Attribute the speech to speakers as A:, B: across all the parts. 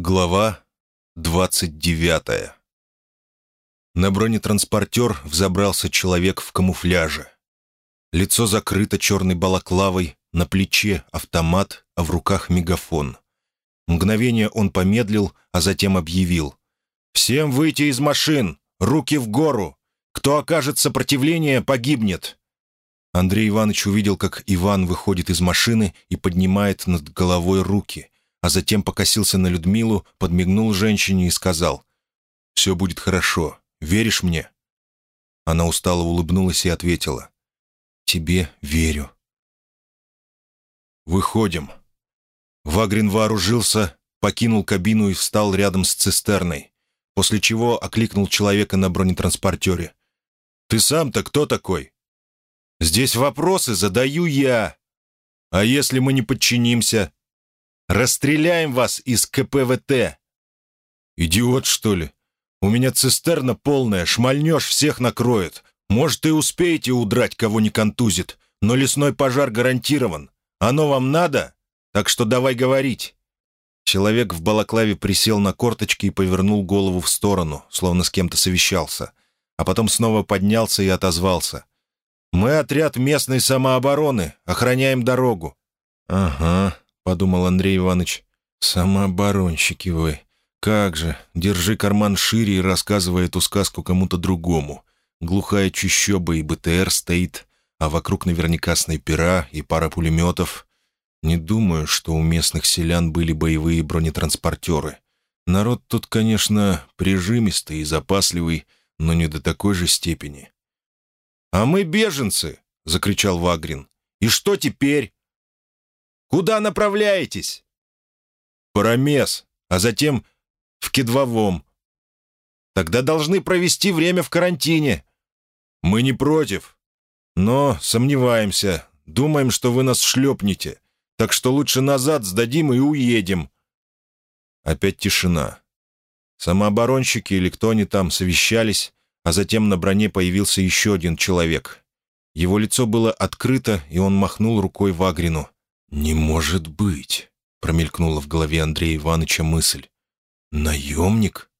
A: Глава 29 На бронетранспортер взобрался человек в камуфляже. Лицо закрыто черной балаклавой, на плече автомат, а в руках мегафон. Мгновение он помедлил, а затем объявил. «Всем выйти из машин! Руки в гору! Кто окажет сопротивление, погибнет!» Андрей Иванович увидел, как Иван выходит из машины и поднимает над головой руки, а затем покосился на Людмилу, подмигнул женщине и сказал «Все будет хорошо. Веришь мне?» Она устало улыбнулась и ответила «Тебе верю». «Выходим». Вагрин вооружился, покинул кабину и встал рядом с цистерной, после чего окликнул человека на бронетранспортере. «Ты сам-то кто такой?» «Здесь вопросы задаю я. А если мы не подчинимся?» «Расстреляем вас из КПВТ!» «Идиот, что ли? У меня цистерна полная, шмальнешь, всех накроет. Может, и успеете удрать, кого не контузит, но лесной пожар гарантирован. Оно вам надо? Так что давай говорить». Человек в балаклаве присел на корточки и повернул голову в сторону, словно с кем-то совещался. А потом снова поднялся и отозвался. «Мы отряд местной самообороны, охраняем дорогу». «Ага», — подумал Андрей Иванович. «Самооборонщики вы. Как же, держи карман шире и рассказывай эту сказку кому-то другому. Глухая чащоба и БТР стоит, а вокруг наверняка снайпера и пара пулеметов. Не думаю, что у местных селян были боевые бронетранспортеры. Народ тут, конечно, прижимистый и запасливый, но не до такой же степени. «А мы беженцы!» — закричал Вагрин. «И что теперь?» «Куда направляетесь?» «Парамес, а затем в Кедвовом. Тогда должны провести время в карантине». «Мы не против», но сомневаемся. Думаем, что вы нас шлепнете. Так что лучше назад сдадим и уедем». Опять тишина. Самооборонщики или кто они там совещались, а затем на броне появился еще один человек. Его лицо было открыто, и он махнул рукой Вагрину. «Не может быть!» — промелькнула в голове Андрея Ивановича мысль. «Наемник?»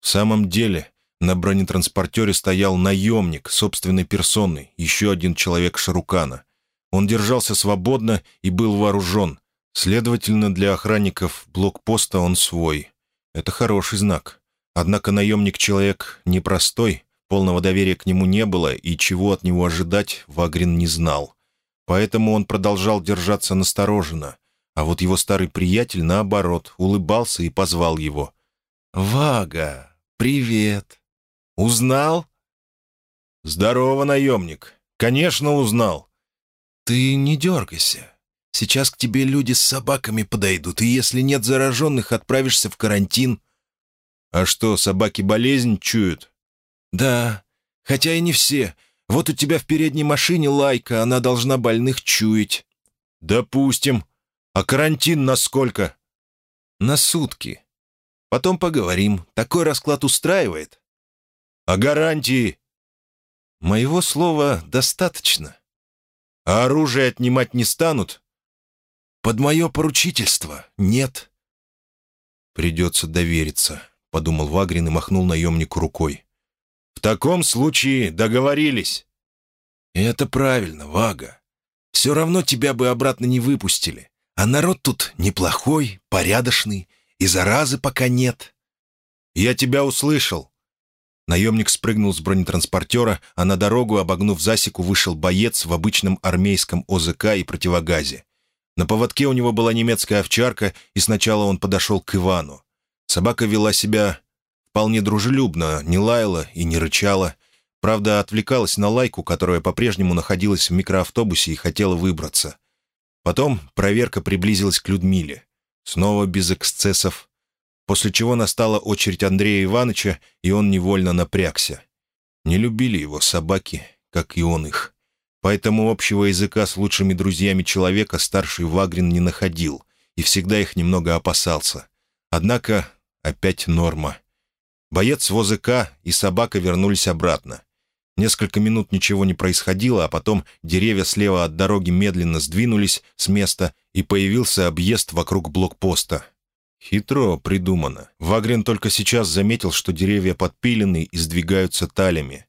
A: В самом деле, на бронетранспортере стоял наемник, собственной персоной, еще один человек Шарукана. Он держался свободно и был вооружен. Следовательно, для охранников блокпоста он свой. Это хороший знак. Однако наемник-человек непростой, полного доверия к нему не было, и чего от него ожидать Вагрин не знал. Поэтому он продолжал держаться настороженно. А вот его старый приятель, наоборот, улыбался и позвал его. «Вага, привет!» Узнал?» «Здорово, наемник. Конечно, узнал». «Ты не дергайся. Сейчас к тебе люди с собаками подойдут, и если нет зараженных, отправишься в карантин». «А что, собаки болезнь чуют?» «Да, хотя и не все. Вот у тебя в передней машине лайка, она должна больных чуять». «Допустим. А карантин на сколько?» «На сутки. Потом поговорим. Такой расклад устраивает?» А гарантии?» «Моего слова достаточно. А оружие отнимать не станут?» «Под мое поручительство нет». «Придется довериться», — подумал Вагрин и махнул наемнику рукой. «В таком случае договорились». «Это правильно, Вага. Все равно тебя бы обратно не выпустили. А народ тут неплохой, порядочный, и заразы пока нет». «Я тебя услышал. Наемник спрыгнул с бронетранспортера, а на дорогу, обогнув засеку, вышел боец в обычном армейском ОЗК и противогазе. На поводке у него была немецкая овчарка, и сначала он подошел к Ивану. Собака вела себя вполне дружелюбно, не лаяла и не рычала. Правда, отвлекалась на лайку, которая по-прежнему находилась в микроавтобусе и хотела выбраться. Потом проверка приблизилась к Людмиле. Снова без эксцессов, после чего настала очередь Андрея Ивановича, и он невольно напрягся. Не любили его собаки, как и он их. Поэтому общего языка с лучшими друзьями человека старший Вагрин не находил и всегда их немного опасался. Однако опять норма. Боец в ОЗК и собака вернулись обратно. Несколько минут ничего не происходило, а потом деревья слева от дороги медленно сдвинулись с места, и появился объезд вокруг блокпоста. Хитро придумано. Вагрин только сейчас заметил, что деревья подпилены и сдвигаются талями.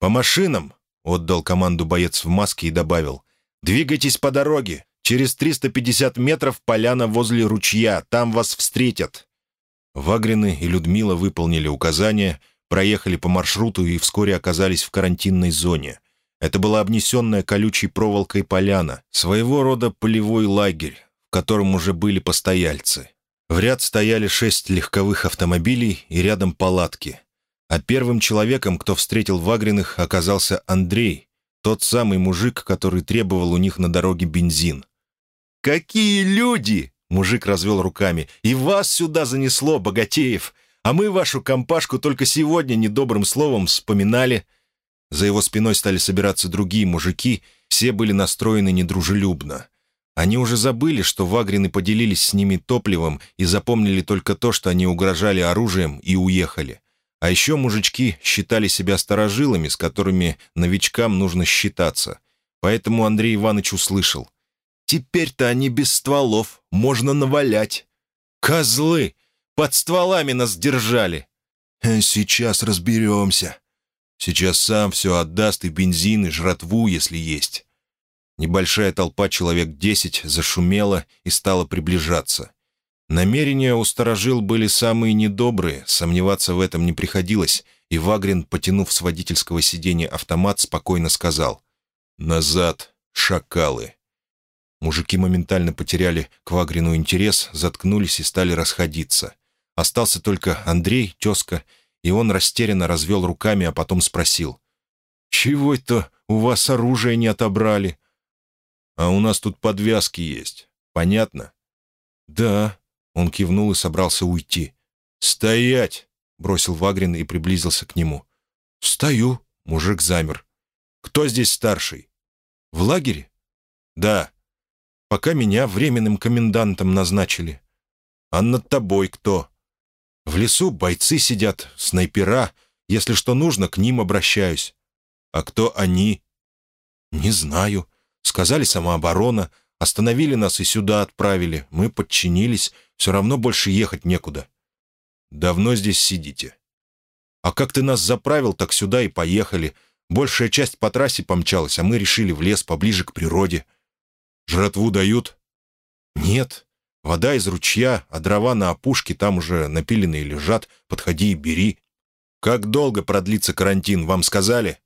A: «По машинам!» — отдал команду боец в маске и добавил. «Двигайтесь по дороге! Через 350 метров поляна возле ручья, там вас встретят!» Вагрины и Людмила выполнили указания, проехали по маршруту и вскоре оказались в карантинной зоне. Это была обнесенная колючей проволокой поляна, своего рода полевой лагерь, в котором уже были постояльцы. В ряд стояли шесть легковых автомобилей и рядом палатки. А первым человеком, кто встретил Вагриных, оказался Андрей, тот самый мужик, который требовал у них на дороге бензин. «Какие люди!» — мужик развел руками. «И вас сюда занесло, богатеев! А мы вашу компашку только сегодня недобрым словом вспоминали». За его спиной стали собираться другие мужики, все были настроены недружелюбно. Они уже забыли, что вагрины поделились с ними топливом и запомнили только то, что они угрожали оружием и уехали. А еще мужички считали себя старожилами, с которыми новичкам нужно считаться. Поэтому Андрей Иванович услышал. «Теперь-то они без стволов, можно навалять». «Козлы! Под стволами нас держали!» «Э, «Сейчас разберемся. Сейчас сам все отдаст и бензин, и жратву, если есть». Небольшая толпа человек десять зашумела и стала приближаться. Намерения у сторожил были самые недобрые, сомневаться в этом не приходилось, и Вагрин, потянув с водительского сиденья автомат, спокойно сказал «Назад, шакалы». Мужики моментально потеряли к Вагрину интерес, заткнулись и стали расходиться. Остался только Андрей, тезка, и он растерянно развел руками, а потом спросил «Чего это у вас оружие не отобрали?» А у нас тут подвязки есть. Понятно?» «Да», — он кивнул и собрался уйти. «Стоять!» — бросил Вагрин и приблизился к нему. «Стою», — мужик замер. «Кто здесь старший?» «В лагере?» «Да. Пока меня временным комендантом назначили. А над тобой кто?» «В лесу бойцы сидят, снайпера. Если что нужно, к ним обращаюсь». «А кто они?» «Не знаю. Сказали самооборона, остановили нас и сюда отправили. Мы подчинились, все равно больше ехать некуда. Давно здесь сидите? А как ты нас заправил, так сюда и поехали. Большая часть по трассе помчалась, а мы решили в лес поближе к природе. Жратву дают? Нет. Вода из ручья, а дрова на опушке там уже напиленные лежат. Подходи и бери. Как долго продлится карантин, вам сказали?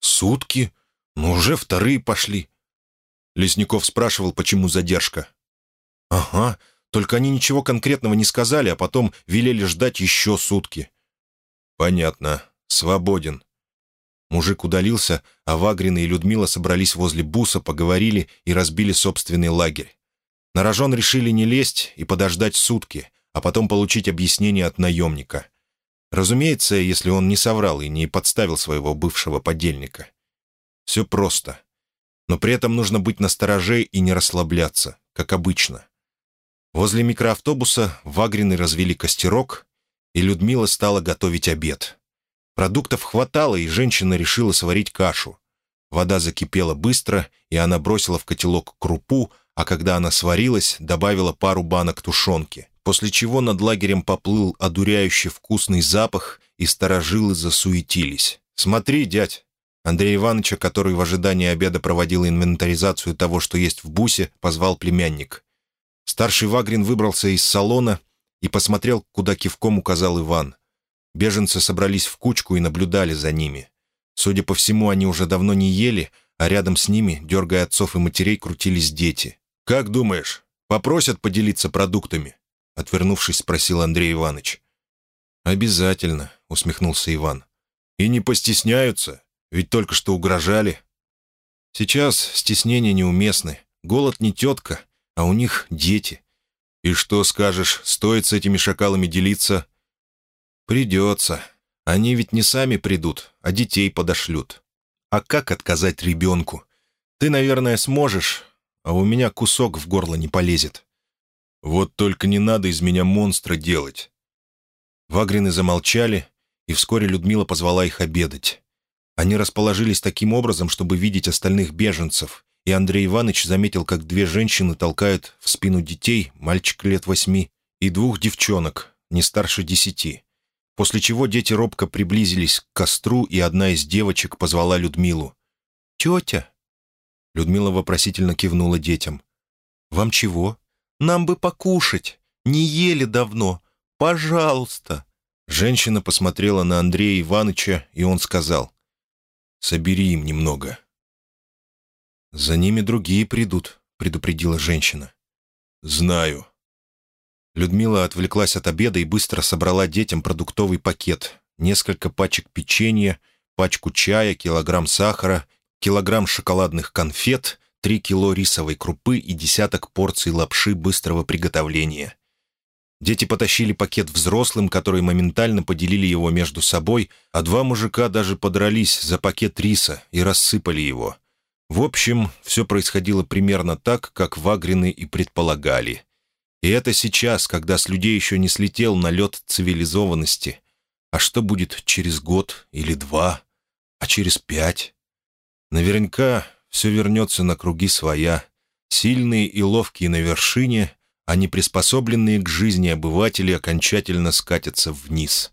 A: Сутки. Но уже вторые пошли. Лесников спрашивал, почему задержка. «Ага, только они ничего конкретного не сказали, а потом велели ждать еще сутки». «Понятно. Свободен». Мужик удалился, а Вагрина и Людмила собрались возле буса, поговорили и разбили собственный лагерь. На рожон решили не лезть и подождать сутки, а потом получить объяснение от наемника. Разумеется, если он не соврал и не подставил своего бывшего подельника. Все просто но при этом нужно быть настороже и не расслабляться, как обычно. Возле микроавтобуса Вагрины развели костерок, и Людмила стала готовить обед. Продуктов хватало, и женщина решила сварить кашу. Вода закипела быстро, и она бросила в котелок крупу, а когда она сварилась, добавила пару банок тушенки, после чего над лагерем поплыл одуряющий вкусный запах, и сторожилы засуетились. «Смотри, дядь, Андрей Ивановича, который в ожидании обеда проводил инвентаризацию того, что есть в бусе, позвал племянник. Старший Вагрин выбрался из салона и посмотрел, куда кивком указал Иван. Беженцы собрались в кучку и наблюдали за ними. Судя по всему, они уже давно не ели, а рядом с ними, дергая отцов и матерей, крутились дети. «Как думаешь, попросят поделиться продуктами?» Отвернувшись, спросил Андрей Иванович. «Обязательно», — усмехнулся Иван. «И не постесняются?» Ведь только что угрожали. Сейчас стеснения неуместны. Голод не тетка, а у них дети. И что скажешь, стоит с этими шакалами делиться? Придется. Они ведь не сами придут, а детей подошлют. А как отказать ребенку? Ты, наверное, сможешь, а у меня кусок в горло не полезет. Вот только не надо из меня монстра делать. Вагрины замолчали, и вскоре Людмила позвала их обедать. Они расположились таким образом, чтобы видеть остальных беженцев, и Андрей Иванович заметил, как две женщины толкают в спину детей, мальчик лет восьми и двух девчонок, не старше десяти. После чего дети робко приблизились к костру, и одна из девочек позвала Людмилу. «Тетя!» Людмила вопросительно кивнула детям. «Вам чего?» «Нам бы покушать. Не ели давно. Пожалуйста!» Женщина посмотрела на Андрея Ивановича, и он сказал. «Собери им немного». «За ними другие придут», — предупредила женщина. «Знаю». Людмила отвлеклась от обеда и быстро собрала детям продуктовый пакет. Несколько пачек печенья, пачку чая, килограмм сахара, килограмм шоколадных конфет, три кило рисовой крупы и десяток порций лапши быстрого приготовления. Дети потащили пакет взрослым, которые моментально поделили его между собой, а два мужика даже подрались за пакет риса и рассыпали его. В общем, все происходило примерно так, как Вагрины и предполагали. И это сейчас, когда с людей еще не слетел налет цивилизованности. А что будет через год или два? А через пять? Наверняка все вернется на круги своя. Сильные и ловкие на вершине, а неприспособленные к жизни обыватели окончательно скатятся вниз.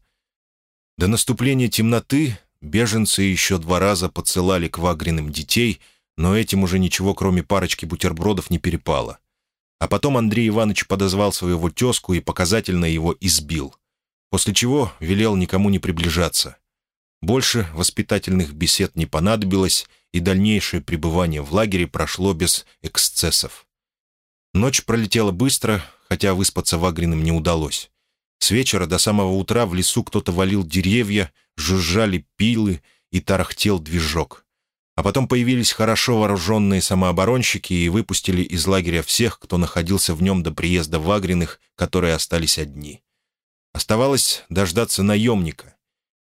A: До наступления темноты беженцы еще два раза подсылали к Вагриным детей, но этим уже ничего, кроме парочки бутербродов, не перепало. А потом Андрей Иванович подозвал своего тезку и показательно его избил, после чего велел никому не приближаться. Больше воспитательных бесед не понадобилось, и дальнейшее пребывание в лагере прошло без эксцессов. Ночь пролетела быстро, хотя выспаться Вагриным не удалось. С вечера до самого утра в лесу кто-то валил деревья, жужжали пилы и тарахтел движок. А потом появились хорошо вооруженные самооборонщики и выпустили из лагеря всех, кто находился в нем до приезда Вагриных, которые остались одни. Оставалось дождаться наемника,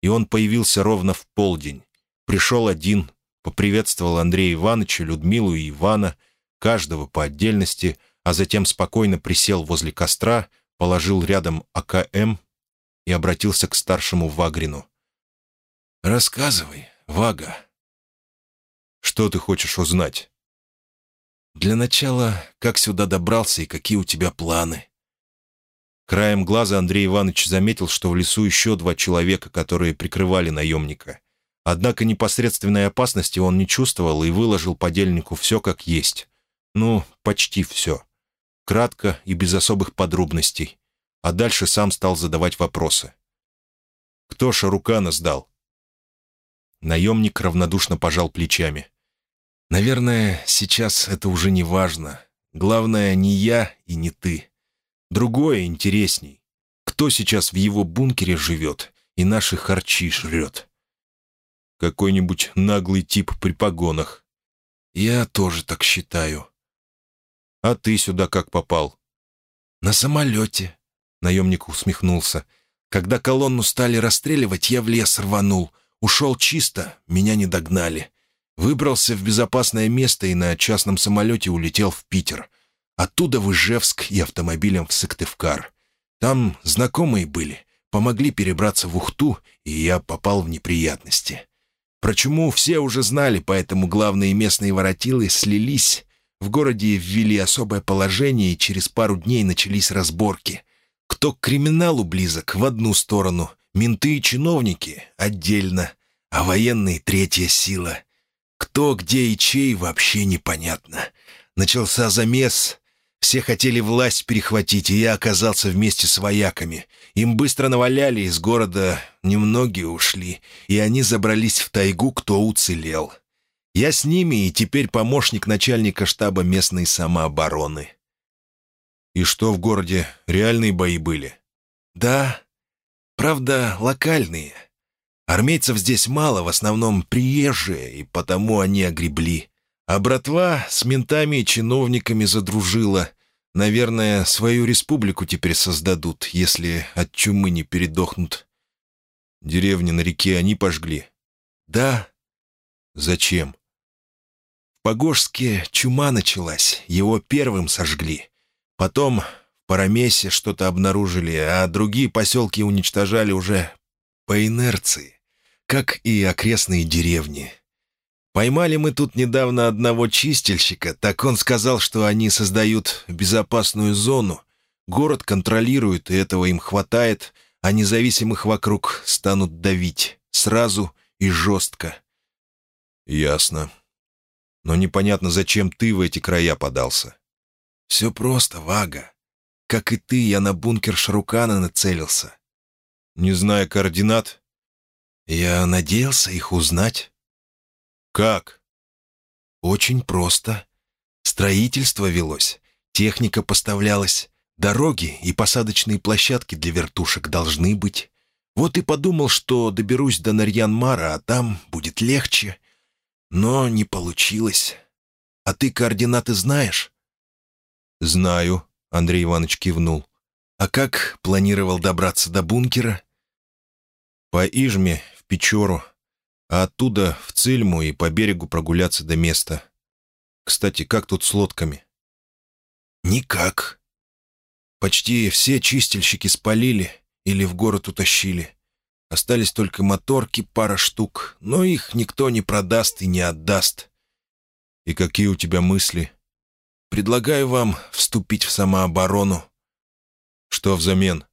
A: и он появился ровно в полдень. Пришел один, поприветствовал Андрея Ивановича, Людмилу и Ивана, каждого по отдельности — а затем спокойно присел возле костра, положил рядом АКМ и обратился к старшему Вагрину. «Рассказывай, Вага. Что ты хочешь узнать?» «Для начала, как сюда добрался и какие у тебя планы?» Краем глаза Андрей Иванович заметил, что в лесу еще два человека, которые прикрывали наемника. Однако непосредственной опасности он не чувствовал и выложил подельнику все как есть. Ну, почти все кратко и без особых подробностей, а дальше сам стал задавать вопросы. «Кто Шарукана сдал?» Наемник равнодушно пожал плечами. «Наверное, сейчас это уже не важно. Главное, не я и не ты. Другое интересней. Кто сейчас в его бункере живет и наши харчи жрет?» «Какой-нибудь наглый тип при погонах». «Я тоже так считаю», «А ты сюда как попал?» «На самолете», — наемник усмехнулся. «Когда колонну стали расстреливать, я в лес рванул. Ушел чисто, меня не догнали. Выбрался в безопасное место и на частном самолете улетел в Питер. Оттуда в Ижевск и автомобилем в Сыктывкар. Там знакомые были, помогли перебраться в Ухту, и я попал в неприятности. Про чуму все уже знали, поэтому главные местные воротилы слились в городе ввели особое положение, и через пару дней начались разборки. Кто к криминалу близок — в одну сторону, менты и чиновники — отдельно, а военные — третья сила. Кто, где и чей — вообще непонятно. Начался замес. Все хотели власть перехватить, и я оказался вместе с вояками. Им быстро наваляли, из города немногие ушли, и они забрались в тайгу, кто уцелел. Я с ними и теперь помощник начальника штаба местной самообороны. И что в городе, реальные бои были? Да, правда, локальные. Армейцев здесь мало, в основном приезжие, и потому они огребли. А братва с ментами и чиновниками задружила. Наверное, свою республику теперь создадут, если от чумы не передохнут. Деревни на реке они пожгли? Да. Зачем? Погожске чума началась, его первым сожгли. Потом в Парамесе что-то обнаружили, а другие поселки уничтожали уже по инерции, как и окрестные деревни. Поймали мы тут недавно одного чистильщика, так он сказал, что они создают безопасную зону. Город контролируют, и этого им хватает, а независимых вокруг станут давить. Сразу и жестко. Ясно. Но непонятно, зачем ты в эти края подался. Все просто, Вага. Как и ты, я на бункер Шарукана нацелился. Не зная координат, я надеялся их узнать. Как? Очень просто. Строительство велось, техника поставлялась, дороги и посадочные площадки для вертушек должны быть. Вот и подумал, что доберусь до Нарьян-Мара, а там будет легче. Но не получилось. А ты координаты знаешь? «Знаю», — Андрей Иванович кивнул. «А как планировал добраться до бункера?» «По Ижме, Печору, а оттуда в Цильму и по берегу прогуляться до места. Кстати, как тут с лодками?» «Никак. Почти все чистильщики спалили или в город утащили. Остались только моторки, пара штук, но их никто не продаст и не отдаст». «И какие у тебя мысли?» «Предлагаю вам вступить в самооборону». «Что взамен?»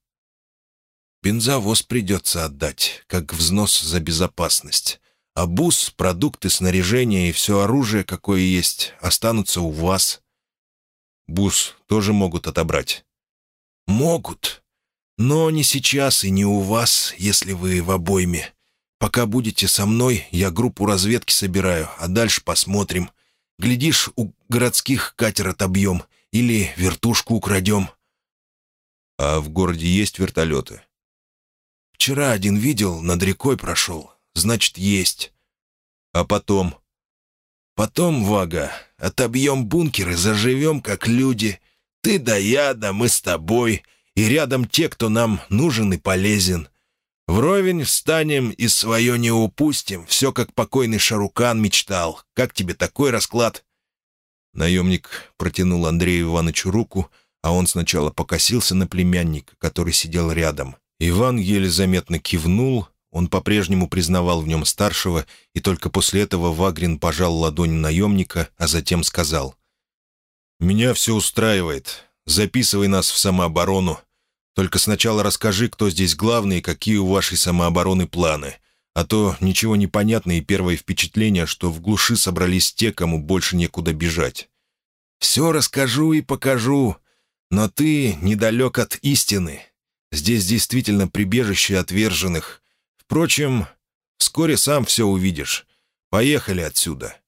A: «Бензовоз придется отдать, как взнос за безопасность. А бус, продукты, снаряжение и все оружие, какое есть, останутся у вас. Бус тоже могут отобрать. Могут. Но не сейчас и не у вас, если вы в обойме. Пока будете со мной, я группу разведки собираю, а дальше посмотрим. Глядишь, у городских катер отобьем или вертушку украдем. А в городе есть вертолеты? Вчера один видел, над рекой прошел значит, есть. А потом? Потом, Вага, отобьем бункер и заживем, как люди. Ты да я, да мы с тобой, и рядом те, кто нам нужен и полезен. Вровень встанем и свое не упустим. Все, как покойный Шарукан мечтал. Как тебе такой расклад?» Наемник протянул Андрею Ивановичу руку, а он сначала покосился на племянника, который сидел рядом. Иван еле заметно кивнул, он по-прежнему признавал в нем старшего, и только после этого Вагрин пожал ладонь наемника, а затем сказал. «Меня все устраивает. Записывай нас в самооборону. Только сначала расскажи, кто здесь главный и какие у вашей самообороны планы. А то ничего не понятно и первое впечатление, что в глуши собрались те, кому больше некуда бежать». «Все расскажу и покажу, но ты недалек от истины. Здесь действительно прибежище отверженных». Впрочем, вскоре сам все увидишь. Поехали отсюда».